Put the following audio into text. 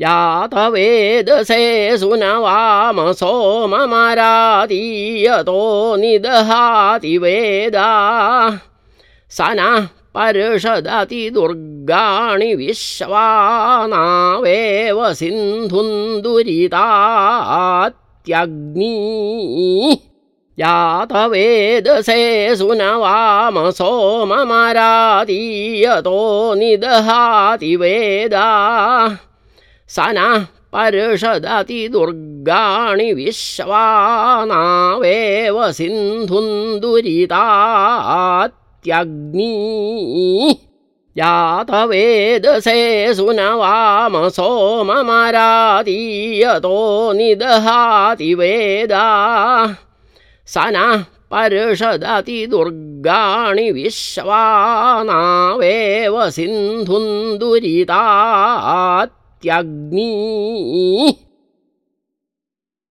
यात वेदसे सुनवामसो ममरातीयतो निदहाति वेदा स नः पर्षदति दुर्गाणि विश्वानावेव सिन्धुन्दुरितात्यग्नी। यात वेदसे सुनवामसो ममरातीयतो निदहाति वेदा स नः पर्षदति दुर्गाणि विश्वानावेव सिन्धुन्दुरितात्यग्नी यात वेदसे सुनवामसो ममरातीयतो निदहाति वेदा। स नः पर्षदति दुर्गाणि विश्वानावेव सिन्धुन्दुरितात् ತ್ಯಾಗ್ನಿ